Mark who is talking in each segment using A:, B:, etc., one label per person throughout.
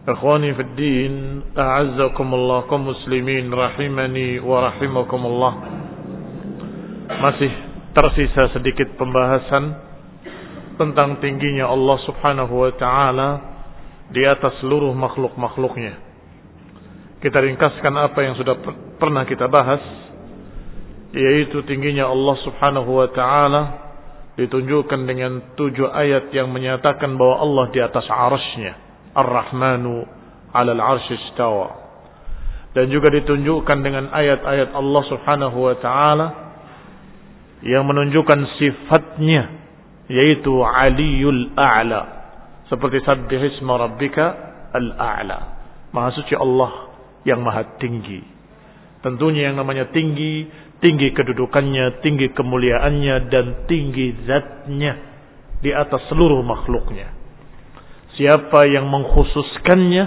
A: Ikhwani fi din, a'azzakumullah kaum muslimin rahimani wa rahimakumullah. Masih tersisa sedikit pembahasan tentang tingginya Allah Subhanahu wa taala di atas seluruh makhluk-makhluknya. Kita ringkaskan apa yang sudah pernah kita bahas yaitu tingginya Allah Subhanahu wa taala ditunjukkan dengan tujuh ayat yang menyatakan bahwa Allah di atas arasnya Ar-Rahmanu 'alal 'arsy istawa. Dan juga ditunjukkan dengan ayat-ayat Allah Subhanahu wa taala yang menunjukkan sifatnya yaitu Aliyul A'la. Seperti sabbih isma rabbika al-a'la. Maha suci Allah yang maha tinggi. Tentunya yang namanya tinggi tinggi kedudukannya tinggi kemuliaannya dan tinggi zatnya di atas seluruh makhluknya siapa yang mengkhususkannya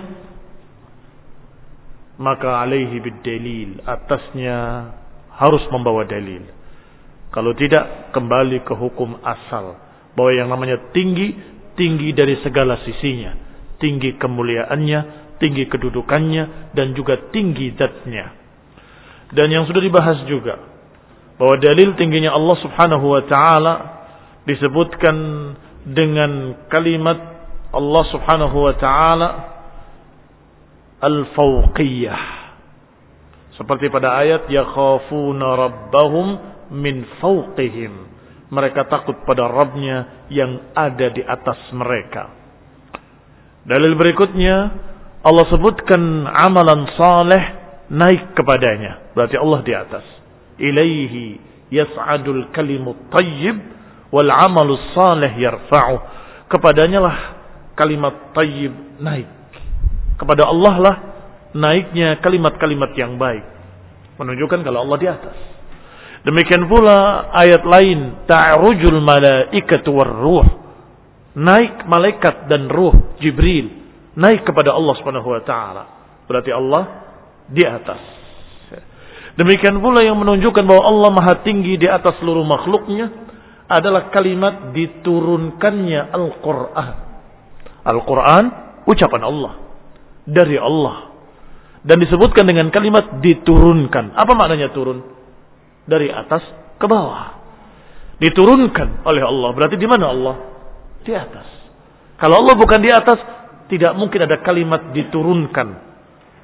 A: maka alaihi bidalil atasnya harus membawa dalil. Kalau tidak kembali ke hukum asal bahwa yang namanya tinggi tinggi dari segala sisinya tinggi kemuliaannya tinggi kedudukannya dan juga tinggi zatnya. Dan yang sudah dibahas juga bahwa dalil tingginya Allah Subhanahu wa taala disebutkan dengan kalimat Allah Subhanahu wa taala al-fawqiyah. Seperti pada ayat yakhafuna rabbahum min fawqihim. Mereka takut pada Rabbnya yang ada di atas mereka. Dalil berikutnya Allah sebutkan amalan saleh naik kepadanya. Berarti Allah di atas. Ilaihi yas'adul kalimut tayyib wal amalus salih yarfa'u. Kepadanya lah kalimat tayyib naik. Kepada Allah lah naiknya kalimat-kalimat yang baik. Menunjukkan kalau Allah di atas. Demikian pula ayat lain ta'rujul malaikatu warruh naik malaikat dan ruh Jibril naik kepada Allah Subhanahu wa taala. Berarti Allah di atas. Demikian pula yang menunjukkan bahwa Allah maha tinggi di atas seluruh makhluknya adalah kalimat diturunkannya Al-Quran. Al-Quran ucapan Allah. Dari Allah. Dan disebutkan dengan kalimat diturunkan. Apa maknanya turun? dari atas ke bawah. Diturunkan oleh Allah. Berarti di mana Allah? Di atas. Kalau Allah bukan di atas, tidak mungkin ada kalimat diturunkan.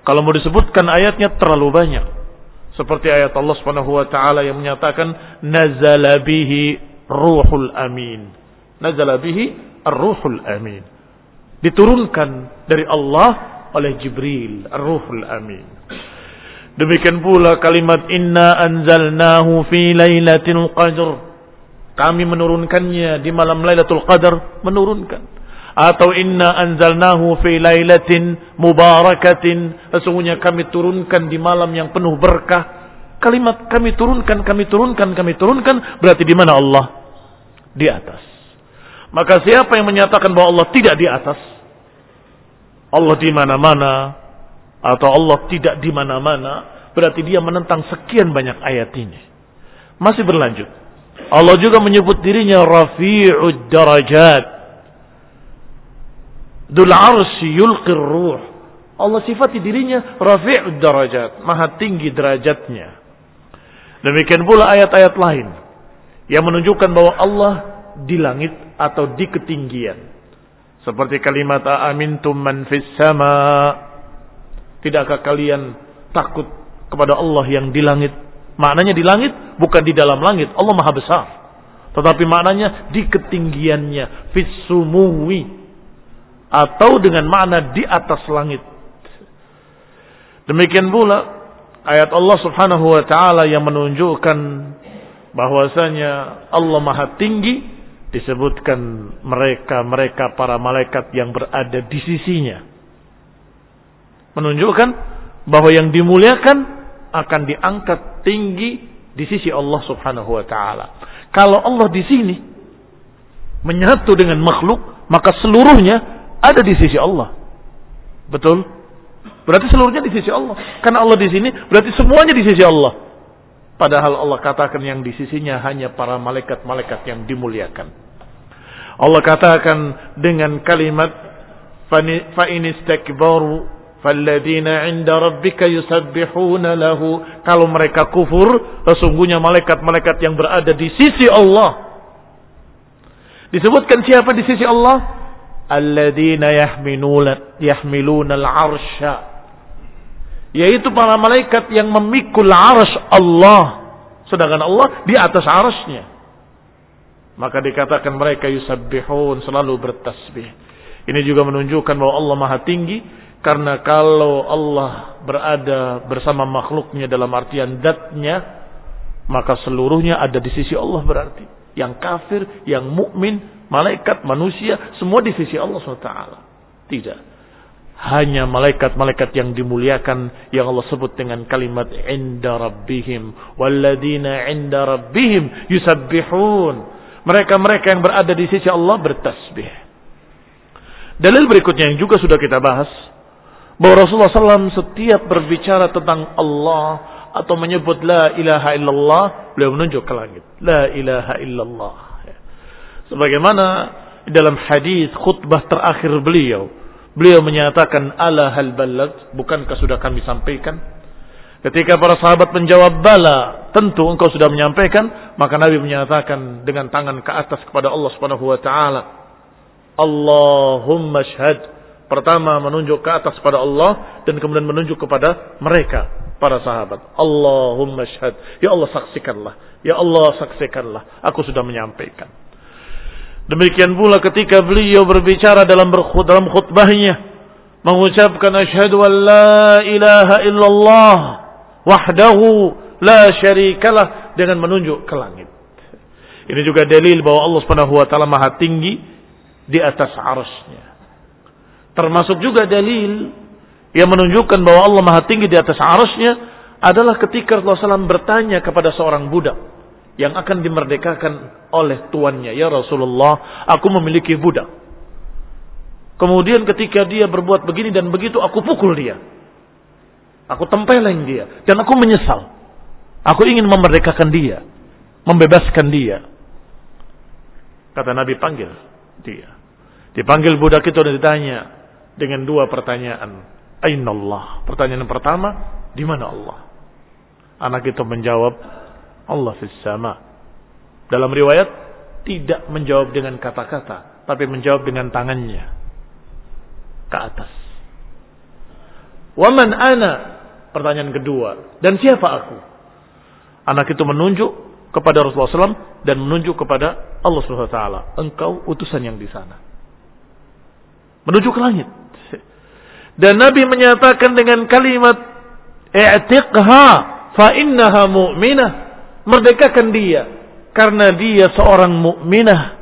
A: Kalau mau disebutkan ayatnya terlalu banyak. Seperti ayat Allah Subhanahu wa taala yang menyatakan nazala bihi ruhul amin. Nazala bihi ar-ruhul amin. Diturunkan dari Allah oleh Jibril, ar-ruhul amin. Demikian pula kalimat inna anzalnahu fi lailatul qadr. Kami menurunkannya di malam Lailatul Qadar, menurunkan. Atau inna anzalnahu fi lailatin mubarakatin. Sesungguhnya kami turunkan di malam yang penuh berkah. Kalimat kami turunkan, kami turunkan, kami turunkan berarti di mana Allah? Di atas. Maka siapa yang menyatakan bahwa Allah tidak di atas? Allah di mana-mana, atau Allah tidak di mana-mana, berarti dia menentang sekian banyak ayat ini. Masih berlanjut. Allah juga menyebut dirinya Rafi'ud Darajat. Dul arsi yulqir ruh. Allah sifati dirinya Rafi'ud Darajat. Maha tinggi derajatnya. Demikian pula ayat-ayat lain. Yang menunjukkan bahwa Allah di langit atau di ketinggian. Seperti kalimat amintum man fis sama' Tidakkah kalian takut kepada Allah yang di langit? Maknanya di langit bukan di dalam langit. Allah maha besar. Tetapi maknanya di ketinggiannya. Fissumuwi. Atau dengan makna di atas langit. Demikian pula ayat Allah subhanahu wa ta'ala yang menunjukkan bahwasanya Allah maha tinggi disebutkan mereka-mereka para malaikat yang berada di sisinya menunjukkan bahwa yang dimuliakan akan diangkat tinggi di sisi Allah Subhanahu wa taala. Kalau Allah di sini menyatu dengan makhluk, maka seluruhnya ada di sisi Allah. Betul? Berarti seluruhnya di sisi Allah. Karena Allah di sini berarti semuanya di sisi Allah. Padahal Allah katakan yang di sisinya hanya para malaikat-malaikat yang dimuliakan. Allah katakan dengan kalimat fa inistakbaru Falladzina inda rabbika yusabbihuna lahu. Kalau mereka kufur, sesungguhnya malaikat-malaikat yang berada di sisi Allah. Disebutkan siapa di sisi Allah? Alladzina yahmiluna yahmiluna al-arsha. Yaitu para malaikat yang memikul arsy Allah. Sedangkan Allah di atas arsy-Nya. Maka dikatakan mereka yusabbihun selalu bertasbih. Ini juga menunjukkan bahwa Allah Maha Tinggi karena kalau Allah berada bersama makhluknya dalam artian datnya, maka seluruhnya ada di sisi Allah berarti. Yang kafir, yang mukmin, malaikat, manusia, semua di sisi Allah SWT. Tidak. Hanya malaikat-malaikat yang dimuliakan yang Allah sebut dengan kalimat inda rabbihim. Walladina inda rabbihim yusabbihun. Mereka-mereka yang berada di sisi Allah bertasbih. Dalil berikutnya yang juga sudah kita bahas bahwa Rasulullah SAW setiap berbicara tentang Allah atau menyebut la ilaha illallah, beliau menunjuk ke langit. La ilaha illallah. Sebagaimana dalam hadis khutbah terakhir beliau, beliau menyatakan ala hal balag, bukankah sudah kami sampaikan? Ketika para sahabat menjawab bala, tentu engkau sudah menyampaikan, maka Nabi menyatakan dengan tangan ke atas kepada Allah Subhanahu wa taala, Allahumma syhad Pertama menunjuk ke atas pada Allah dan kemudian menunjuk kepada mereka para sahabat. Allahumma syahad. Ya Allah saksikanlah. Ya Allah saksikanlah. Aku sudah menyampaikan. Demikian pula ketika beliau berbicara dalam dalam khutbahnya mengucapkan asyhadu an la ilaha illallah wahdahu la syarikalah dengan menunjuk ke langit. Ini juga dalil bahwa Allah Subhanahu wa taala Maha tinggi di atas arasnya. Termasuk juga dalil yang menunjukkan bahwa Allah Maha Tinggi di atas arasnya adalah ketika Rasulullah SAW bertanya kepada seorang budak yang akan dimerdekakan oleh tuannya. Ya Rasulullah, aku memiliki budak. Kemudian ketika dia berbuat begini dan begitu, aku pukul dia. Aku tempeleng dia. Dan aku menyesal. Aku ingin memerdekakan dia. Membebaskan dia. Kata Nabi panggil dia. Dipanggil budak itu dan ditanya dengan dua pertanyaan. Ainallah. Pertanyaan pertama, di mana Allah? Anak itu menjawab, Allah fis sama. Dalam riwayat tidak menjawab dengan kata-kata, tapi menjawab dengan tangannya ke atas. Waman ana? Pertanyaan kedua. Dan siapa aku? Anak itu menunjuk kepada Rasulullah SAW dan menunjuk kepada Allah SWT. Engkau utusan yang di sana. Menuju ke langit. Dan Nabi menyatakan dengan kalimat i'tiqha fa innaha mu'minah. Merdekakan dia karena dia seorang mukminah.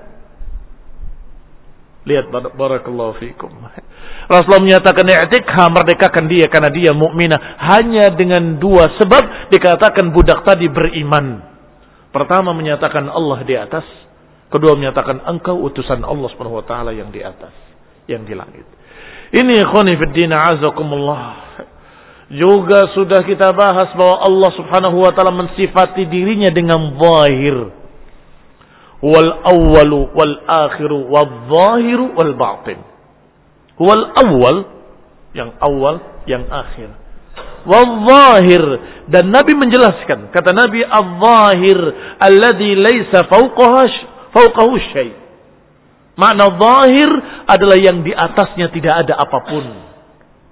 A: Lihat barakallahu fikum. Rasulullah menyatakan i'tikha merdekakan dia karena dia mukminah hanya dengan dua sebab dikatakan budak tadi beriman. Pertama menyatakan Allah di atas, kedua menyatakan engkau utusan Allah Subhanahu wa taala yang di atas, yang di langit. Ini ikhwani fid din azakumullah. Juga sudah kita bahas bahwa Allah Subhanahu wa taala mensifati dirinya dengan zahir. Wal awwalu wal akhiru wal zahiru wal batin. Wal awwal yang awal yang akhir. Wal zahir dan Nabi menjelaskan kata Nabi al-zahir alladhi laysa fawqahu fawqahu syai' Makna zahir adalah yang di atasnya tidak ada apa pun.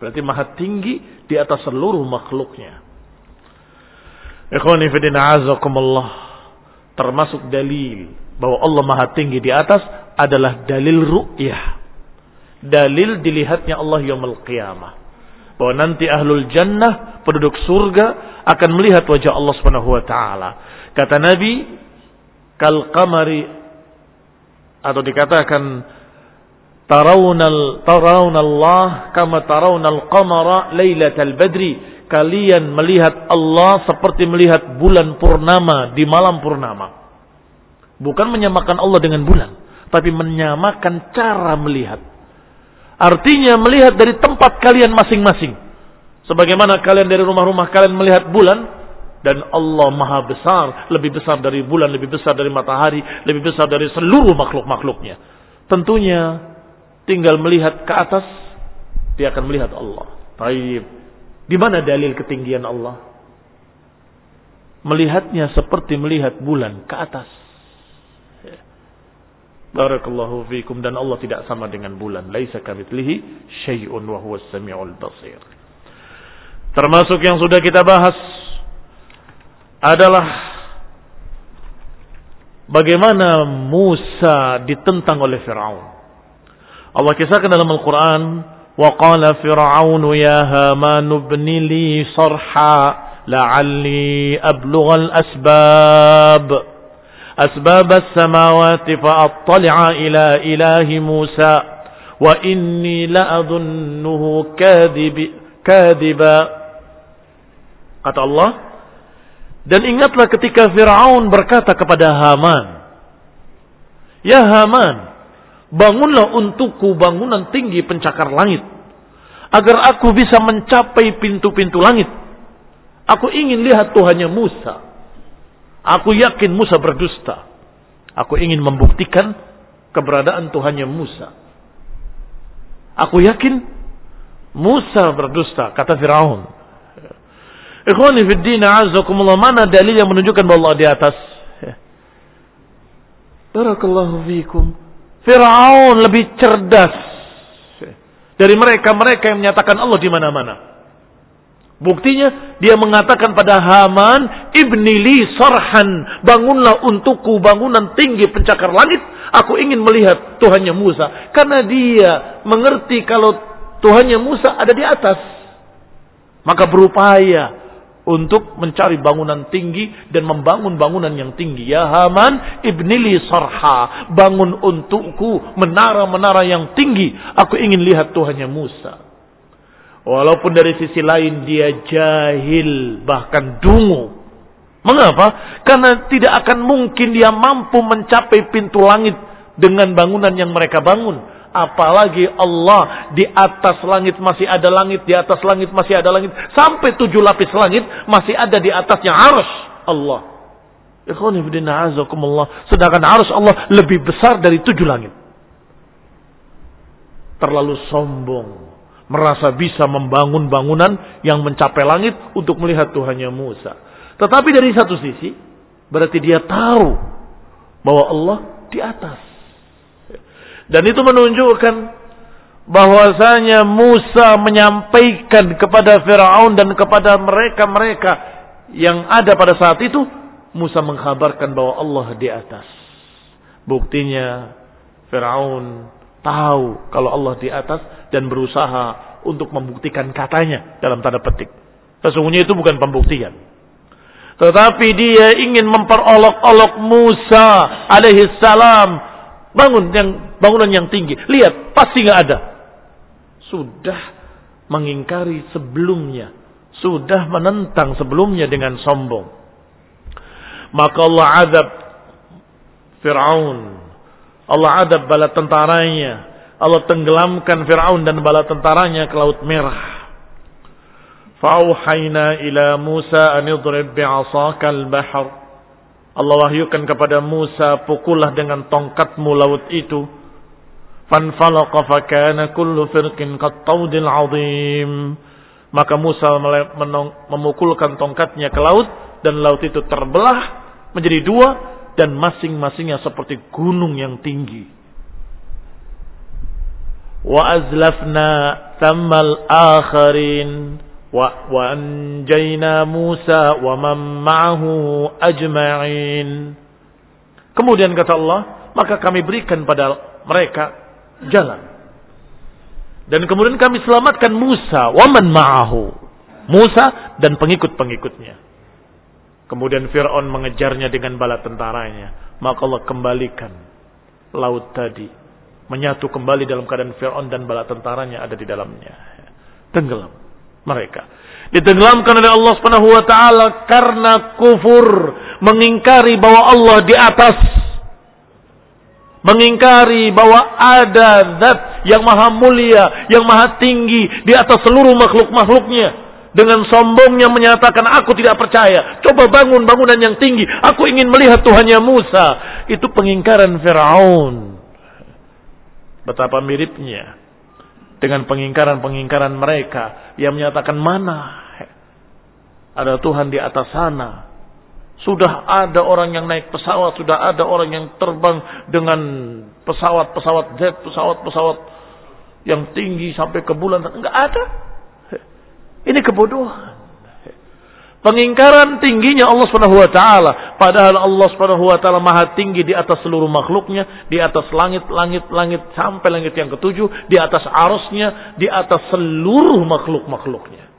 A: Berarti maha tinggi di atas seluruh makhluknya. Ikhwani azakumullah. Termasuk dalil bahwa Allah maha tinggi di atas adalah dalil ru'yah. Dalil dilihatnya Allah yaumul qiyamah. Bahwa nanti ahlul jannah, penduduk surga akan melihat wajah Allah subhanahu wa ta'ala. Kata Nabi, kal qamari atau dikatakan tarawnal tarawnallah kama tarawnal qamara lailatal badri. Kalian melihat Allah seperti melihat bulan purnama di malam purnama. Bukan menyamakan Allah dengan bulan tapi menyamakan cara melihat. Artinya melihat dari tempat kalian masing-masing. Sebagaimana kalian dari rumah-rumah kalian melihat bulan dan Allah maha besar, lebih besar dari bulan, lebih besar dari matahari, lebih besar dari seluruh makhluk-makhluknya. Tentunya tinggal melihat ke atas, dia akan melihat Allah. Taib. Di mana dalil ketinggian Allah? Melihatnya seperti melihat bulan ke atas. Barakallahu fiikum dan Allah tidak sama dengan bulan. Laisa kamitslihi syai'un wa huwas samiul basir. Termasuk yang sudah kita bahas adalah bagaimana Musa ditentang oleh Firaun. Allah kisahkan dalam Al-Quran, وَقَالَ فِرْعَوْنُ يَا هَامَانُ ابْنِ لِي صَرْحًا لَعَلِّي أَبْلُغَ الْأَسْبَابِ أسباب السماوات فأطلع إلى إله موسى وإني لأظنه كاذب كاذبا kata Allah dan ingatlah ketika Fir'aun berkata kepada Haman, Ya Haman, bangunlah untukku bangunan tinggi pencakar langit, agar aku bisa mencapai pintu-pintu langit. Aku ingin lihat Tuhannya Musa. Aku yakin Musa berdusta. Aku ingin membuktikan keberadaan Tuhannya Musa. Aku yakin Musa berdusta, kata Firaun. Ikhwani fi din azakumullah mana dalil yang menunjukkan bahwa Allah di atas? Barakallahu fiikum. Fir'aun lebih cerdas dari mereka-mereka yang menyatakan Allah di mana-mana. Buktinya dia mengatakan pada Haman, "Ibni li sarhan, bangunlah untukku bangunan tinggi pencakar langit. Aku ingin melihat Tuhannya Musa." Karena dia mengerti kalau Tuhannya Musa ada di atas. Maka berupaya untuk mencari bangunan tinggi dan membangun bangunan yang tinggi. Ya Haman, ibnili sarha, bangun untukku menara-menara yang tinggi. Aku ingin lihat Tuhannya Musa. Walaupun dari sisi lain dia jahil, bahkan dungu. Mengapa? Karena tidak akan mungkin dia mampu mencapai pintu langit dengan bangunan yang mereka bangun Apalagi Allah di atas langit masih ada langit, di atas langit masih ada langit. Sampai tujuh lapis langit masih ada di atasnya arus Allah. Sedangkan arus Allah lebih besar dari tujuh langit. Terlalu sombong. Merasa bisa membangun bangunan yang mencapai langit untuk melihat Tuhannya Musa. Tetapi dari satu sisi, Berarti dia tahu bahwa Allah di atas. Dan itu menunjukkan bahwasanya Musa menyampaikan kepada Firaun dan kepada mereka-mereka yang ada pada saat itu Musa mengkhabarkan bahwa Allah di atas. Buktinya Firaun tahu kalau Allah di atas dan berusaha untuk membuktikan katanya dalam tanda petik. Sesungguhnya itu bukan pembuktian. Tetapi dia ingin memperolok-olok Musa alaihi salam. Bangun yang bangunan yang tinggi. Lihat, pasti nggak ada. Sudah mengingkari sebelumnya. Sudah menentang sebelumnya dengan sombong. Maka Allah adab Fir'aun. Allah adab bala tentaranya. Allah tenggelamkan Fir'aun dan bala tentaranya ke Laut Merah. Fauhayna ila Musa an idrib bi'asakal bahr. Allah wahyukan kepada Musa, pukullah dengan tongkatmu laut itu. Fanfalaqa fakana kullu firqin qattaudil azim. Maka Musa memukulkan tongkatnya ke laut dan laut itu terbelah menjadi dua dan masing-masingnya seperti gunung yang tinggi. Wa azlafna thammal akharin wa wa anjayna Musa wa man ma'ahu ajma'in. Kemudian kata Allah, maka kami berikan pada mereka jalan. Dan kemudian kami selamatkan Musa, waman ma'ahu. Musa dan pengikut-pengikutnya. Kemudian Fir'aun mengejarnya dengan bala tentaranya. Maka Allah kembalikan laut tadi. Menyatu kembali dalam keadaan Fir'aun dan bala tentaranya ada di dalamnya. Tenggelam mereka. Ditenggelamkan oleh Allah Subhanahu wa taala karena kufur, mengingkari bahwa Allah di atas. Mengingkari bahwa ada zat yang maha mulia, yang maha tinggi di atas seluruh makhluk-makhluknya. Dengan sombongnya menyatakan aku tidak percaya. Coba bangun bangunan yang tinggi. Aku ingin melihat Tuhannya Musa. Itu pengingkaran Fir'aun. Betapa miripnya dengan pengingkaran-pengingkaran mereka yang menyatakan mana ada Tuhan di atas sana. Sudah ada orang yang naik pesawat, sudah ada orang yang terbang dengan pesawat-pesawat jet, pesawat-pesawat yang tinggi sampai ke bulan. Enggak ada. Ini kebodohan. Pengingkaran tingginya Allah Subhanahu wa taala, padahal Allah Subhanahu wa taala maha tinggi di atas seluruh makhluknya, di atas langit-langit langit sampai langit yang ketujuh, di atas arusnya, di atas seluruh makhluk-makhluknya.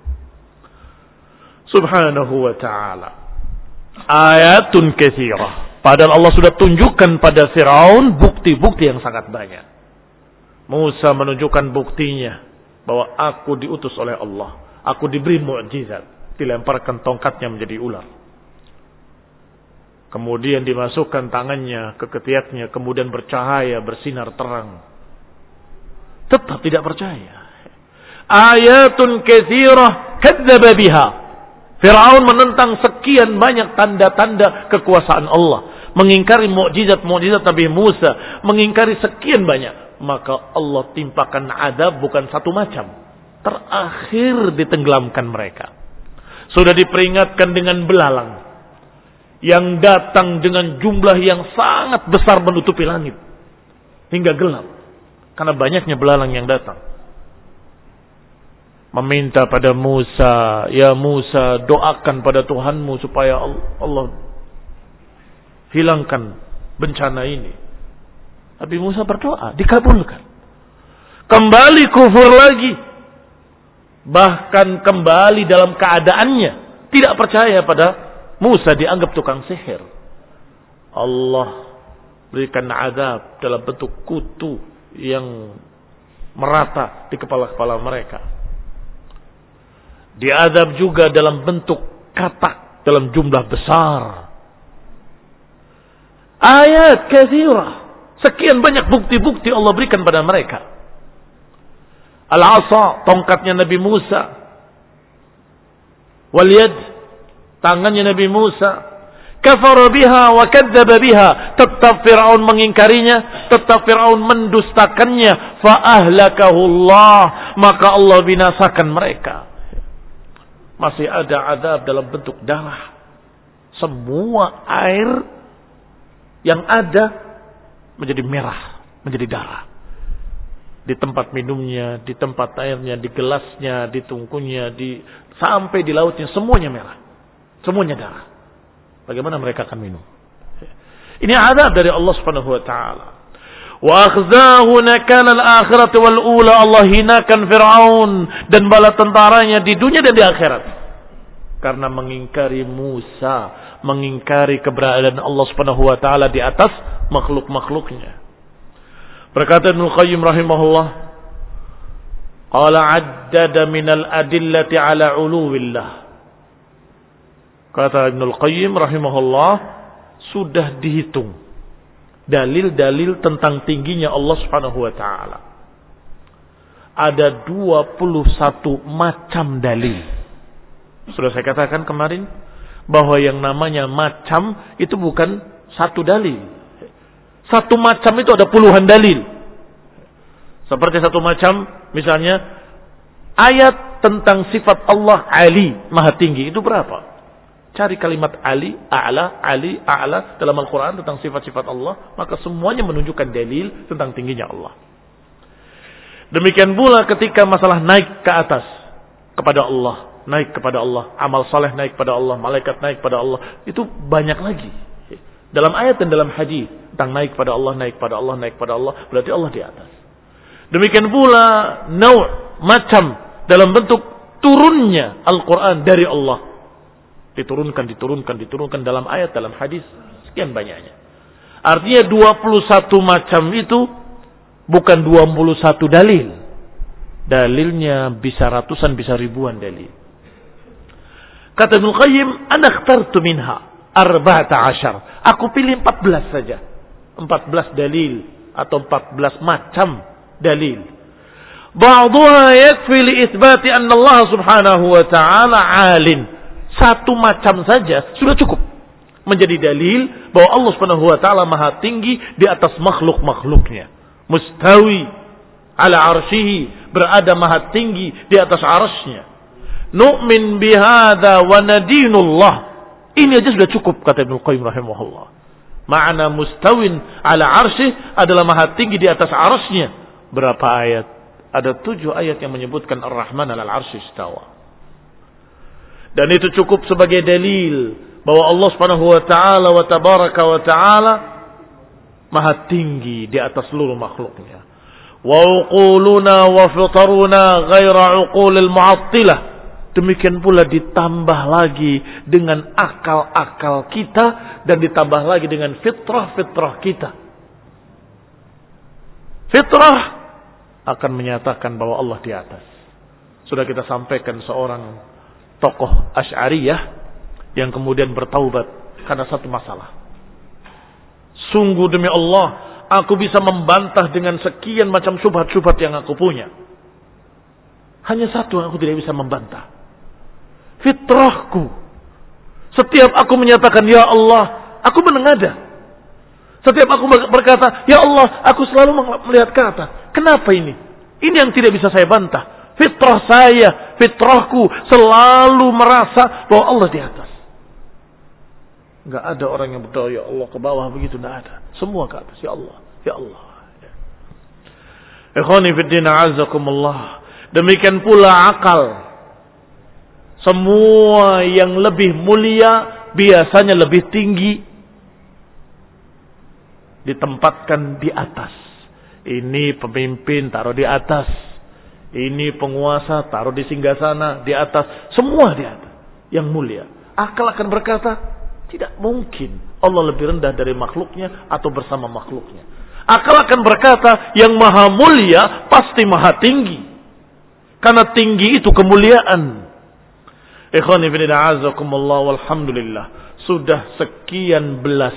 A: Subhanahu wa taala. Ayatun katsirah. Padahal Allah sudah tunjukkan pada Firaun bukti-bukti yang sangat banyak. Musa menunjukkan buktinya bahwa aku diutus oleh Allah. Aku diberi mukjizat dilemparkan tongkatnya menjadi ular. Kemudian dimasukkan tangannya ke ketiaknya, kemudian bercahaya, bersinar terang. Tetap tidak percaya. Ayatun kathirah kadzdzaba biha. Firaun menentang sekian banyak tanda-tanda kekuasaan Allah, mengingkari mukjizat-mukjizat Nabi Musa, mengingkari sekian banyak. Maka Allah timpakan adab bukan satu macam. Terakhir ditenggelamkan mereka. Sudah diperingatkan dengan belalang. Yang datang dengan jumlah yang sangat besar menutupi langit. Hingga gelap. Karena banyaknya belalang yang datang. Meminta pada Musa, Ya Musa doakan pada Tuhanmu supaya Allah hilangkan bencana ini. Tapi Musa berdoa, dikabulkan. Kembali kufur lagi bahkan kembali dalam keadaannya tidak percaya pada Musa dianggap tukang sihir. Allah berikan azab dalam bentuk kutu yang merata di kepala-kepala mereka. Diazab juga dalam bentuk katak dalam jumlah besar. Ayat kathirah. Sekian banyak bukti-bukti Allah berikan pada mereka. Al-asa, tongkatnya Nabi Musa. Wal yad, tangannya Nabi Musa. Kafara biha wa kadzdzaba biha. Tetap Firaun mengingkarinya, tetap Firaun mendustakannya. Fa ahlakahu Allah, maka Allah binasakan mereka. Masih ada azab dalam bentuk darah. Semua air yang ada menjadi merah, menjadi darah. Di tempat minumnya, di tempat airnya, di gelasnya, di tungkunya, di sampai di lautnya semuanya merah. Semuanya darah. Bagaimana mereka akan minum? Ini adab dari Allah Subhanahu wa taala. Wa akhzahu nakal al-akhirat wal ula Allah hinakan Fir'aun dan bala tentaranya di dunia dan di akhirat. Karena mengingkari Musa, mengingkari keberadaan Allah Subhanahu wa taala di atas makhluk-makhluknya. Berkata Ibnu Qayyim rahimahullah, qala addada min al-adillati ala uluwillah. Kata Ibnu Qayyim rahimahullah, sudah dihitung dalil-dalil tentang tingginya Allah Subhanahu wa taala. Ada 21 macam dalil. Sudah saya katakan kemarin bahwa yang namanya macam itu bukan satu dalil. Satu macam itu ada puluhan dalil. Seperti satu macam misalnya ayat tentang sifat Allah Ali, Maha Tinggi itu berapa? Cari kalimat Ali, A'la, Ali, A'la dalam Al-Quran tentang sifat-sifat Allah. Maka semuanya menunjukkan dalil tentang tingginya Allah. Demikian pula ketika masalah naik ke atas kepada Allah. Naik kepada Allah. Amal saleh naik kepada Allah. Malaikat naik kepada Allah. Itu banyak lagi. Dalam ayat dan dalam hadis tentang naik kepada Allah, naik kepada Allah, naik kepada Allah. Berarti Allah di atas. Demikian pula naw' macam dalam bentuk turunnya Al-Quran dari Allah Diturunkan, diturunkan, diturunkan dalam ayat, dalam hadis. Sekian banyaknya. Artinya 21 macam itu bukan 21 dalil. Dalilnya bisa ratusan, bisa ribuan dalil. Kata Ibn Qayyim, Ana khtartu minha arba'ata ashar. Aku pilih 14 saja. 14 dalil atau 14 macam dalil. Ba'duha yakfi li ithbati anna Allah subhanahu wa ta'ala alin. Satu macam saja sudah cukup menjadi dalil bahwa Allah Subhanahu wa taala Maha tinggi di atas makhluk-makhluknya. Mustawi ala arsyihi, berada maha tinggi di atas arsy Nu'min bihadza wa nadinullah. Ini aja sudah cukup kata Ibnu Qayyim rahimahullah. Makna mustawin ala arsy adalah maha tinggi di atas arsy Berapa ayat? Ada tujuh ayat yang menyebutkan Ar-Rahman ala arsy istawa. Dan itu cukup sebagai dalil bahwa Allah Subhanahu wa taala wa tabaraka wa taala maha tinggi di atas seluruh makhluknya. Wa uquluna wa fitaruna ghaira uqulil mu'attilah. Demikian pula ditambah lagi dengan akal-akal kita dan ditambah lagi dengan fitrah-fitrah kita. Fitrah akan menyatakan bahwa Allah di atas. Sudah kita sampaikan seorang tokoh Asy'ariyah yang kemudian bertaubat karena satu masalah. Sungguh demi Allah, aku bisa membantah dengan sekian macam subhat-subhat yang aku punya. Hanya satu yang aku tidak bisa membantah. Fitrahku. Setiap aku menyatakan, Ya Allah, aku menengada. Setiap aku berkata, Ya Allah, aku selalu melihat ke atas. Kenapa ini? Ini yang tidak bisa saya bantah. Fitrah saya, fitrahku selalu merasa bahwa Allah di atas. Enggak ada orang yang berdoa ya Allah ke bawah begitu enggak ada. Semua ke atas ya Allah, ya Allah. Ikhwani fi din azakumullah. Demikian pula akal. Semua yang lebih mulia biasanya lebih tinggi ditempatkan di atas. Ini pemimpin taruh di atas ini penguasa taruh di singgah sana, di atas, semua di atas. Yang mulia. Akal akan berkata, tidak mungkin Allah lebih rendah dari makhluknya atau bersama makhluknya. Akal akan berkata, yang maha mulia pasti maha tinggi. Karena tinggi itu kemuliaan. Ikhwani bin a'azakumullah walhamdulillah. Sudah sekian belas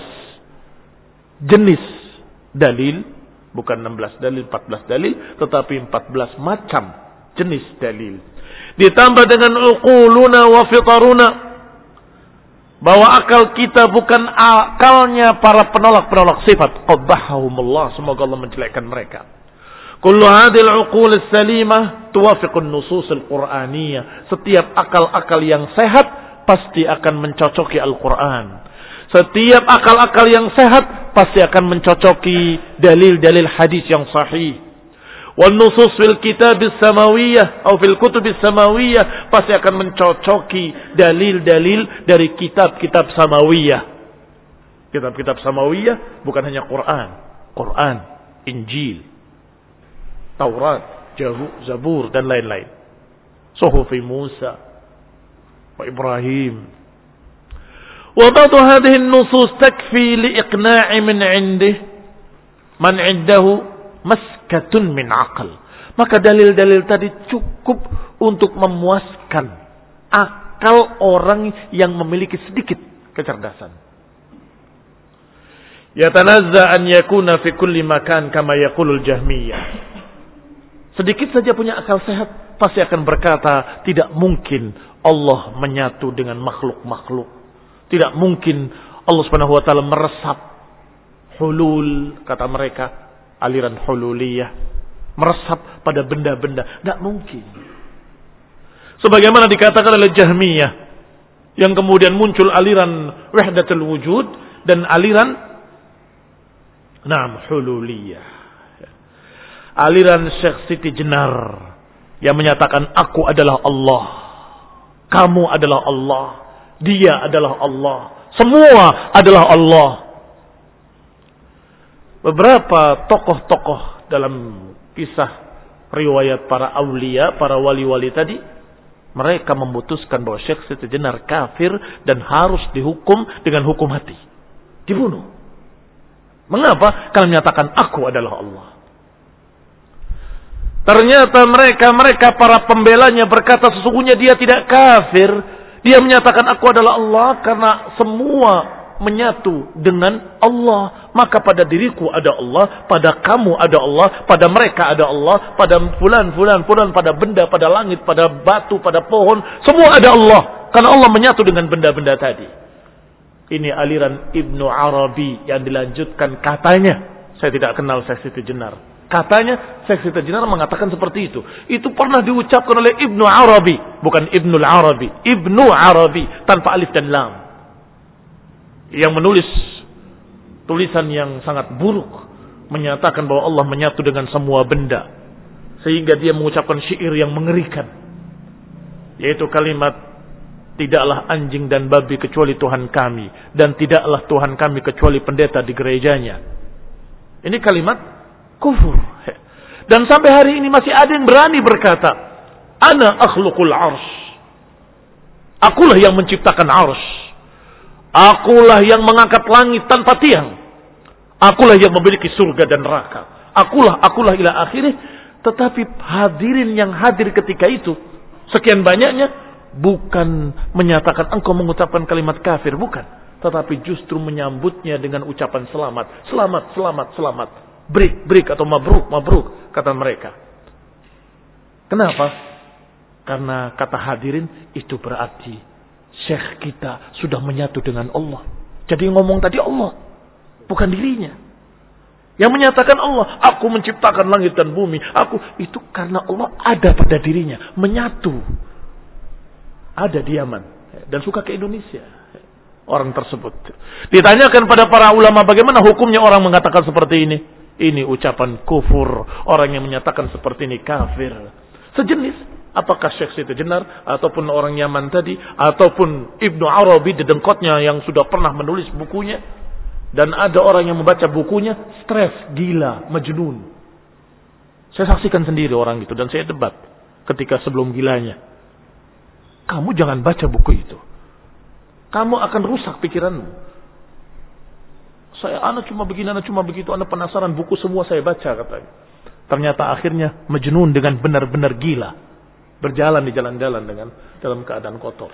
A: jenis dalil Bukan 16 dalil, 14 dalil, tetapi 14 macam jenis dalil. Ditambah dengan uquluna wa fitaruna. Bahwa akal kita bukan akalnya para penolak-penolak sifat. Qabbahahumullah. Semoga Allah menjelekkan mereka. Kullu hadil uqul salimah tuwafiqun nusus al-Qur'aniyah. Setiap akal-akal yang sehat pasti akan mencocoki Al-Quran. Setiap akal-akal yang sehat pasti akan mencocoki dalil-dalil hadis yang sahih. Wal nusus fil kitab samawiyah atau fil kutub samawiyah pasti akan mencocoki dalil-dalil dari kitab-kitab samawiyah. Kitab-kitab samawiyah bukan hanya Quran, Quran, Injil, Taurat, Zabur dan lain-lain. Suhufi Musa Ibrahim. وبعض هذه النصوص تكفي لإقناع من عنده من عنده maskatun min akal. Maka dalil-dalil tadi cukup untuk memuaskan akal orang yang memiliki sedikit kecerdasan. Yatanazza an yakuna fi kulli makan kama yaqulul jahmiyah. Sedikit saja punya akal sehat pasti akan berkata tidak mungkin Allah menyatu dengan makhluk-makhluk. tidak mungkin Allah Subhanahu wa taala meresap hulul kata mereka aliran hululiyah meresap pada benda-benda. Tidak mungkin. Sebagaimana dikatakan oleh Jahmiyah yang kemudian muncul aliran wahdatul wujud dan aliran Naam hululiyah. Aliran Syekh Siti Jenar yang menyatakan aku adalah Allah. Kamu adalah Allah. Dia adalah Allah. Semua adalah Allah. Beberapa tokoh-tokoh dalam kisah riwayat para aulia, para wali-wali tadi, mereka memutuskan bahwa Syekh Siti Jenar kafir dan harus dihukum dengan hukum mati. Dibunuh. Mengapa? Karena menyatakan aku adalah Allah. Ternyata mereka, mereka para pembelanya berkata sesungguhnya dia tidak kafir. Dia menyatakan aku adalah Allah karena semua menyatu dengan Allah. Maka pada diriku ada Allah, pada kamu ada Allah, pada mereka ada Allah, pada fulan, fulan, fulan, pada benda, pada langit, pada batu, pada pohon. Semua ada Allah. Karena Allah menyatu dengan benda-benda tadi. Ini aliran Ibnu Arabi yang dilanjutkan katanya. Saya tidak kenal seksi Jenar. Katanya seksi Jenar mengatakan seperti itu. Itu pernah diucapkan oleh Ibnu Arabi. Bukan Ibnu Arabi. Ibnu Arabi. Tanpa alif dan lam yang menulis tulisan yang sangat buruk menyatakan bahwa Allah menyatu dengan semua benda sehingga dia mengucapkan syair yang mengerikan yaitu kalimat tidaklah anjing dan babi kecuali Tuhan kami dan tidaklah Tuhan kami kecuali pendeta di gerejanya ini kalimat kufur dan sampai hari ini masih ada yang berani berkata ana akhluqul ars akulah yang menciptakan ars Akulah yang mengangkat langit tanpa tiang. Akulah yang memiliki surga dan neraka. Akulah, akulah ila akhirnya. Tetapi hadirin yang hadir ketika itu, sekian banyaknya, bukan menyatakan engkau mengucapkan kalimat kafir, bukan. Tetapi justru menyambutnya dengan ucapan selamat. Selamat, selamat, selamat. Break, break atau mabruk, mabruk, kata mereka. Kenapa? Karena kata hadirin itu berarti Syekh kita sudah menyatu dengan Allah. Jadi ngomong tadi Allah, bukan dirinya. Yang menyatakan Allah, aku menciptakan langit dan bumi. Aku itu karena Allah ada pada dirinya, menyatu. Ada di Yaman dan suka ke Indonesia. Orang tersebut. Ditanyakan pada para ulama bagaimana hukumnya orang mengatakan seperti ini. Ini ucapan kufur. Orang yang menyatakan seperti ini kafir. Sejenis Apakah Syekh Siti Jenar ataupun orang Yaman tadi ataupun Ibnu Arabi di dengkotnya yang sudah pernah menulis bukunya dan ada orang yang membaca bukunya stres, gila, majnun. Saya saksikan sendiri orang itu dan saya debat ketika sebelum gilanya. Kamu jangan baca buku itu. Kamu akan rusak pikiranmu. Saya anak cuma begini, anak cuma begitu, anak penasaran buku semua saya baca katanya. Ternyata akhirnya majnun dengan benar-benar gila berjalan di jalan-jalan dengan dalam keadaan kotor.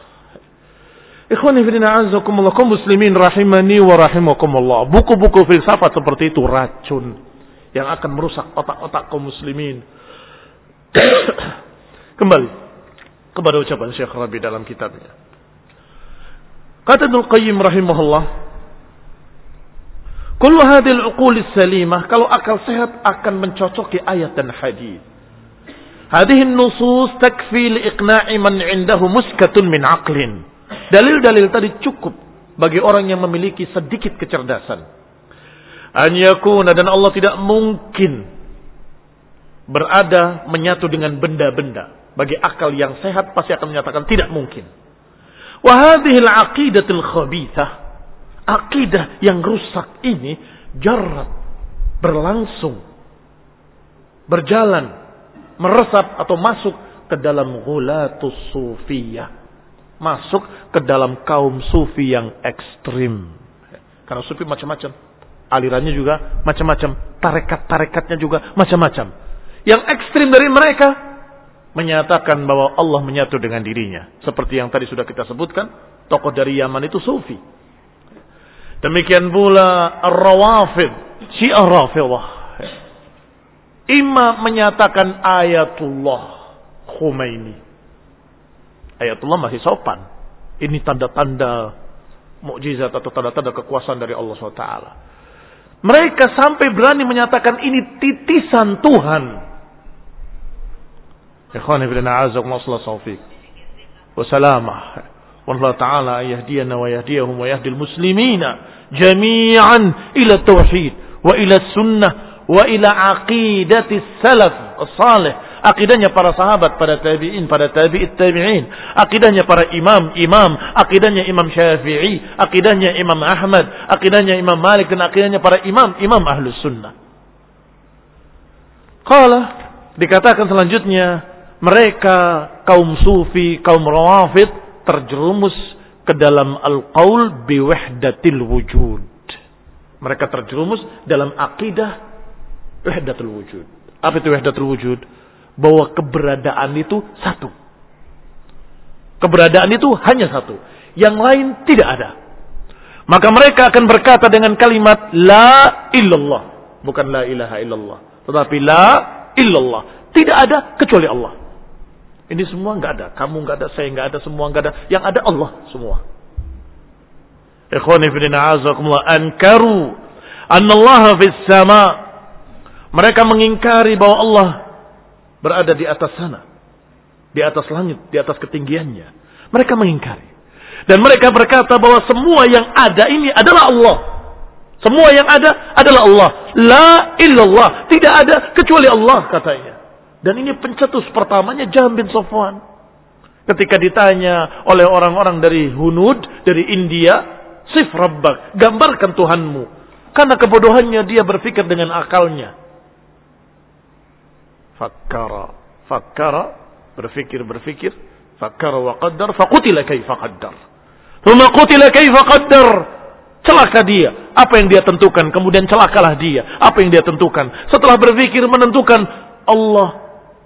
A: Ikhwani fillah azakumullah kaum muslimin rahimani wa rahimakumullah. Buku-buku filsafat seperti itu racun yang akan merusak otak-otak kaum muslimin. Kembali kepada ucapan Syekh Rabi dalam kitabnya. Kata Ibnu Qayyim rahimahullah, "Kullu hadhihi al-uqul salimah kalau akal sehat akan mencocoki ayat dan hadis." Hadhihi nusus takfi liiqna'i man 'indahu muskatun min aqlin. Dalil-dalil tadi cukup bagi orang yang memiliki sedikit kecerdasan. An yakuna dan Allah tidak mungkin berada menyatu dengan benda-benda. Bagi akal yang sehat pasti akan menyatakan tidak mungkin. Wahadihil aqidatil khabithah. Akidah yang rusak ini jarat berlangsung berjalan meresap atau masuk ke dalam ghulatus sufiyah masuk ke dalam kaum sufi yang ekstrim karena sufi macam-macam alirannya juga macam-macam tarekat-tarekatnya juga macam-macam yang ekstrim dari mereka menyatakan bahwa Allah menyatu dengan dirinya. Seperti yang tadi sudah kita sebutkan, tokoh dari Yaman itu Sufi. Demikian pula Ar-Rawafid, Syiah Rafidah. Imam menyatakan ayatullah Khomeini. Ayatullah masih sopan. Ini tanda-tanda mukjizat atau tanda-tanda kekuasaan dari Allah SWT. Mereka sampai berani menyatakan ini titisan Tuhan. Ikhwan ibn a'azak masalah. Wassalamah. Wallah ta'ala yahdiyana wa yahdiyahum wa yahdil muslimina jami'an ila tauhid wa ila sunnah wa ila aqidati salaf salih akidahnya para sahabat pada tabi'in pada tabi'it tabi'in. Akidahnya para imam imam. Akidahnya imam syafi'i akidahnya imam ahmad akidahnya imam malik dan akidahnya para imam imam ahlus sunnah. Kala dikatakan selanjutnya mereka kaum sufi kaum rawafid terjerumus ke dalam al-qaul biwahdatil wujud. Mereka terjerumus dalam akidah wahdatul wujud. Apa itu wahdatul wujud? Bahwa keberadaan itu satu. Keberadaan itu hanya satu. Yang lain tidak ada. Maka mereka akan berkata dengan kalimat La illallah. Bukan La ilaha illallah. Tetapi La illallah. Tidak ada kecuali Allah. Ini semua nggak ada. Kamu nggak ada, saya nggak ada, semua nggak ada. Yang ada Allah semua. Ikhwani ankaru annallaha fis sama. Mereka mengingkari bahwa Allah berada di atas sana. Di atas langit, di atas ketinggiannya. Mereka mengingkari. Dan mereka berkata bahwa semua yang ada ini adalah Allah. Semua yang ada adalah Allah. La illallah. Tidak ada kecuali Allah katanya. Dan ini pencetus pertamanya Jam bin Sofwan. Ketika ditanya oleh orang-orang dari Hunud, dari India, Sif Rabbak, gambarkan Tuhanmu. Karena kebodohannya dia berpikir dengan akalnya. Fakkara, fakkara, berpikir, berpikir. Fakkara wa qaddar, faqutila kaifa qaddar. Thumma qutila kaifa qaddar. Celaka dia. Apa yang dia tentukan, kemudian celakalah dia. Apa yang dia tentukan. Setelah berpikir menentukan, Allah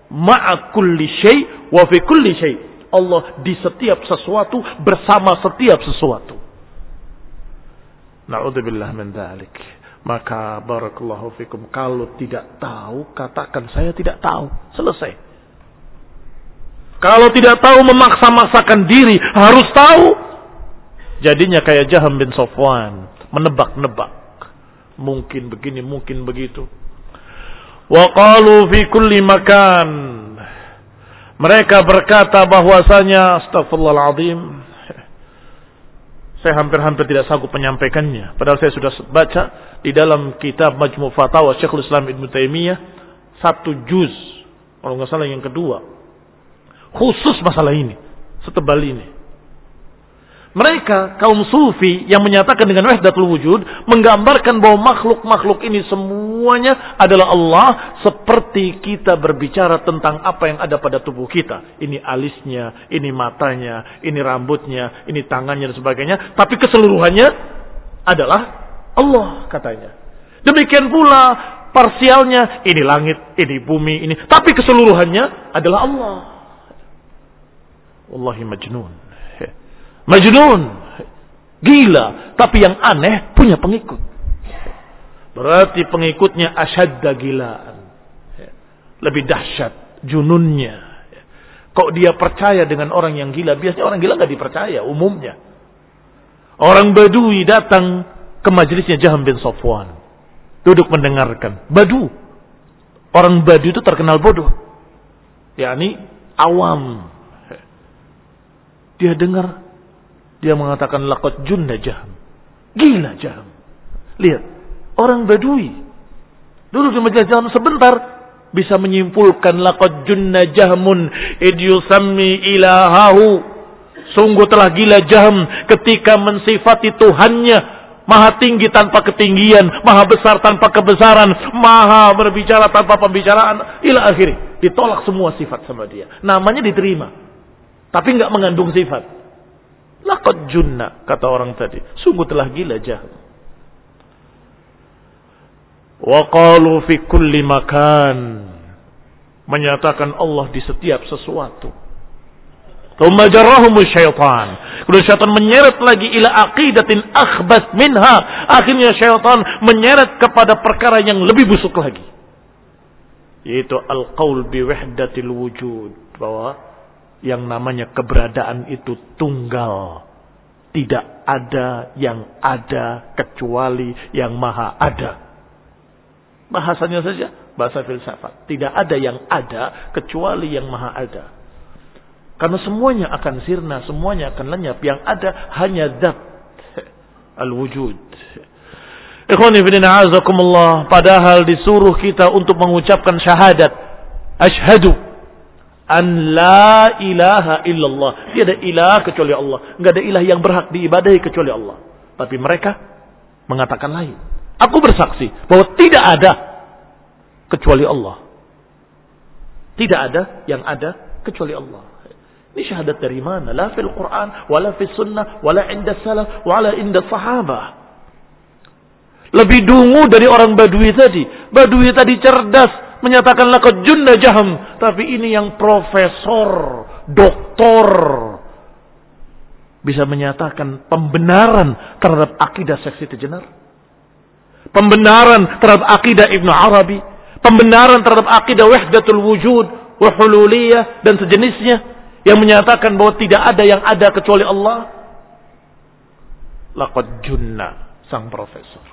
A: ma'a syai wa fi kulli syai. Allah di setiap sesuatu bersama setiap sesuatu. Na'udzubillah min dzalik. Maka barakallahu fikum kalau tidak tahu katakan saya tidak tahu. Selesai. Kalau tidak tahu memaksa-maksakan diri harus tahu. Jadinya kayak Jaham bin Sofwan, menebak-nebak. Mungkin begini, mungkin begitu. Wa qalu fi kulli makan. Mereka berkata bahwasanya astagfirullahaladzim. Saya hampir-hampir tidak sanggup menyampaikannya. Padahal saya sudah baca di dalam kitab Majmu' Fatawa Syekhul Islam Ibn Taimiyah satu juz. Kalau nggak salah yang kedua. Khusus masalah ini. Setebal ini. Mereka kaum sufi yang menyatakan dengan wahdatul wujud menggambarkan bahwa makhluk-makhluk ini semuanya adalah Allah seperti kita berbicara tentang apa yang ada pada tubuh kita. Ini alisnya, ini matanya, ini rambutnya, ini tangannya dan sebagainya. Tapi keseluruhannya adalah Allah katanya. Demikian pula parsialnya ini langit, ini bumi, ini. Tapi keseluruhannya adalah Allah. Wallahi majnun. Majnun. Gila. Tapi yang aneh punya pengikut. Berarti pengikutnya asyadda gilaan. Lebih dahsyat jununnya. Kok dia percaya dengan orang yang gila? Biasanya orang gila nggak dipercaya umumnya. Orang Badui datang ke majelisnya Jaham bin Sofwan. Duduk mendengarkan. Badu. Orang Badu itu terkenal bodoh. yakni awam. Dia dengar Dia mengatakan laqad junna jaham. Gila jaham. Lihat, orang Badui. Dulu di majelis jaham sebentar bisa menyimpulkan laqad junna jahmun id ilahahu. Sungguh telah gila jaham ketika mensifati Tuhannya Maha tinggi tanpa ketinggian, maha besar tanpa kebesaran, maha berbicara tanpa pembicaraan, ila akhiri. Ditolak semua sifat sama dia. Namanya diterima. Tapi nggak mengandung sifat. Lakot junna, kata orang tadi. Sungguh telah gila jahil. Wa qalu fi kulli makan. Menyatakan Allah di setiap sesuatu. Thumma jarrahumu syaitan. Kemudian syaitan menyeret lagi ila aqidatin akhbas minha. Akhirnya syaitan menyeret kepada perkara yang lebih busuk lagi. Yaitu al-qaul bi wahdatil wujud. Bahwa yang namanya keberadaan itu tunggal. Tidak ada yang ada kecuali yang maha ada. Bahasanya saja bahasa filsafat. Tidak ada yang ada kecuali yang maha ada. Karena semuanya akan sirna, semuanya akan lenyap. Yang ada hanya zat al-wujud. Ikhwani azakumullah. Padahal disuruh kita untuk mengucapkan syahadat. Ashhadu an la ilaha illallah. Tidak ada ilah kecuali Allah. Tidak ada ilah yang berhak diibadahi kecuali Allah. Tapi mereka mengatakan lain. Aku bersaksi bahwa tidak ada kecuali Allah. Tidak ada yang ada kecuali Allah. Ini syahadat dari mana? La fil Quran, wala fil sunnah, wala inda salaf, wala inda sahabah. Lebih dungu dari orang Badui tadi. Badui tadi cerdas, menyatakan laqad junna jaham. Tapi ini yang profesor, doktor. Bisa menyatakan pembenaran terhadap akidah seksi tejenar. Pembenaran terhadap akidah Ibnu Arabi. Pembenaran terhadap akidah wahdatul wujud, wahululiyah, dan sejenisnya yang menyatakan bahwa tidak ada yang ada kecuali Allah laqad junna sang profesor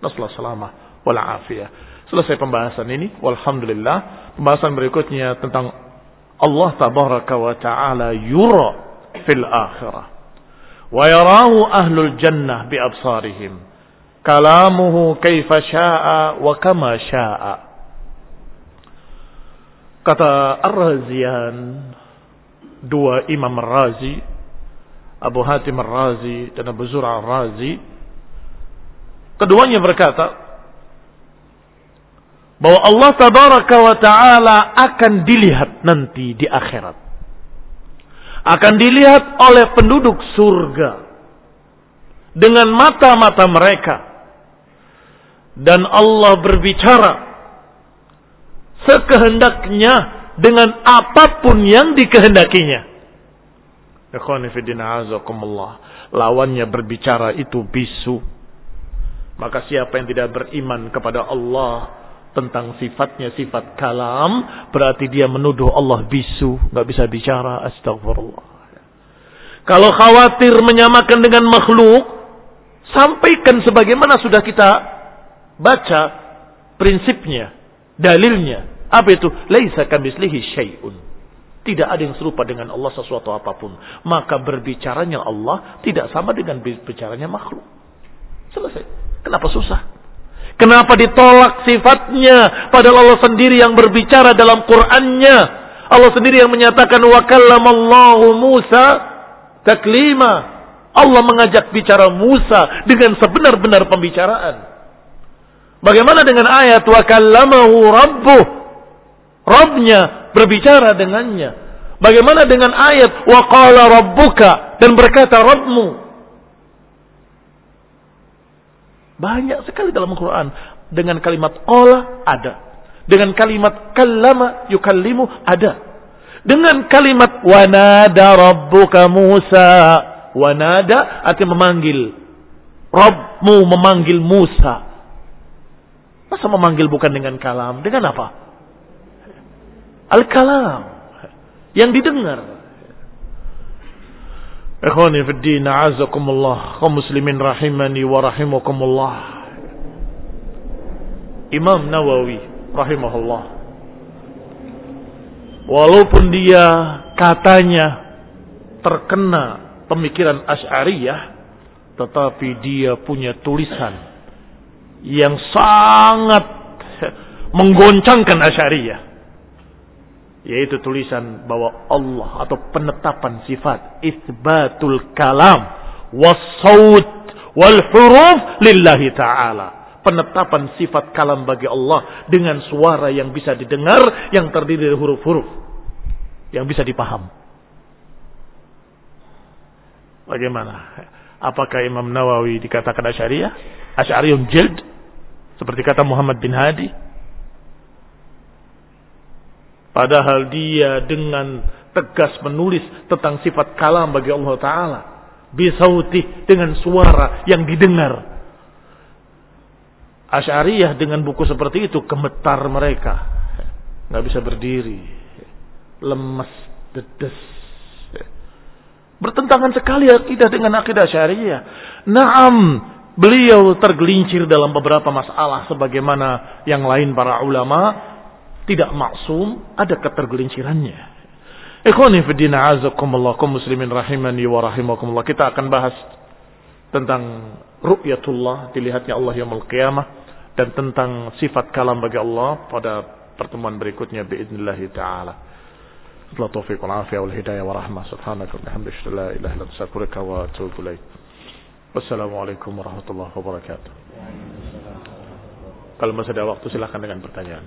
A: nasallahu salamah wal afiyah selesai pembahasan ini walhamdulillah pembahasan berikutnya tentang Allah tabaraka wa taala yura fil akhirah. Wa yarahu ahlul jannah bi absarihim. Kalamuhu kaifa syaa wa kama syaa. Kata Ar-Razian dua Imam Razi, Abu Hatim Razi dan Abu Zur'a Razi, keduanya berkata bahwa Allah Tabaraka wa Ta'ala akan dilihat nanti di akhirat. Akan dilihat oleh penduduk surga dengan mata-mata mereka. Dan Allah berbicara sekehendaknya dengan apa pun yang dikehendakinya. Lawannya berbicara itu bisu. Maka siapa yang tidak beriman kepada Allah tentang sifatnya sifat kalam, berarti dia menuduh Allah bisu, nggak bisa bicara. Astagfirullah. Kalau khawatir menyamakan dengan makhluk, sampaikan sebagaimana sudah kita baca prinsipnya, dalilnya. Apa itu? Laisa kamislihi syai'un. Tidak ada yang serupa dengan Allah sesuatu apa pun. Maka berbicaranya Allah tidak sama dengan bicaranya makhluk. Selesai. Kenapa susah? Kenapa ditolak sifatnya? Padahal Allah sendiri yang berbicara dalam Qur'annya. Allah sendiri yang menyatakan wa kallamallahu Musa taklima. Allah mengajak bicara Musa dengan sebenar-benar pembicaraan. Bagaimana dengan ayat wa kallamahu rabbuh Robnya berbicara dengannya. Bagaimana dengan ayat wa qala rabbuka dan berkata Rabbmu. Banyak sekali dalam Al-Quran dengan kalimat qala ada. Dengan kalimat kallama yukallimu ada. Dengan kalimat wanada rabbuka Musa. Wanada artinya memanggil. Rabbmu memanggil Musa. Masa memanggil bukan dengan kalam? Dengan apa? Al-kalam. Yang didengar. Ikhwani fi din, a'azakumullah. Kaum muslimin rahimani wa rahimakumullah. Imam Nawawi rahimahullah. Walaupun dia katanya terkena pemikiran Asy'ariyah tetapi dia punya tulisan yang sangat menggoncangkan Asy'ariyah yaitu tulisan bahwa Allah atau penetapan sifat isbatul kalam wasaut wal huruf lillahi taala. Penetapan sifat kalam bagi Allah dengan suara yang bisa didengar yang terdiri dari huruf-huruf yang bisa dipaham. Bagaimana? Apakah Imam Nawawi dikatakan Asy'ariyah? Asy'ariyun jild? Seperti kata Muhammad bin Hadi Padahal dia dengan tegas menulis tentang sifat kalam bagi Allah Ta'ala. Bisauti dengan suara yang didengar. Asy'ariyah dengan buku seperti itu gemetar mereka. nggak bisa berdiri. Lemes, dedes. Bertentangan sekali akidah dengan akidah syariah. Naam, beliau tergelincir dalam beberapa masalah sebagaimana yang lain para ulama tidak maksum, ada ketergelincirannya. Ikhwani fi din azakumullah kaum muslimin rahimani wa rahimakumullah. Kita akan bahas tentang ru'yatullah, dilihatnya Allah yaumul qiyamah dan tentang sifat kalam bagi Allah pada pertemuan berikutnya باذنillah taala. Setelah taufiq wal afiyah wal hidayah wa rahmah subhanaka wa bihamdika la ilaha illa anta astaghfiruka wa atubu ilaik. Wassalamualaikum warahmatullahi wabarakatuh. Kalau masih ada waktu silahkan dengan pertanyaan.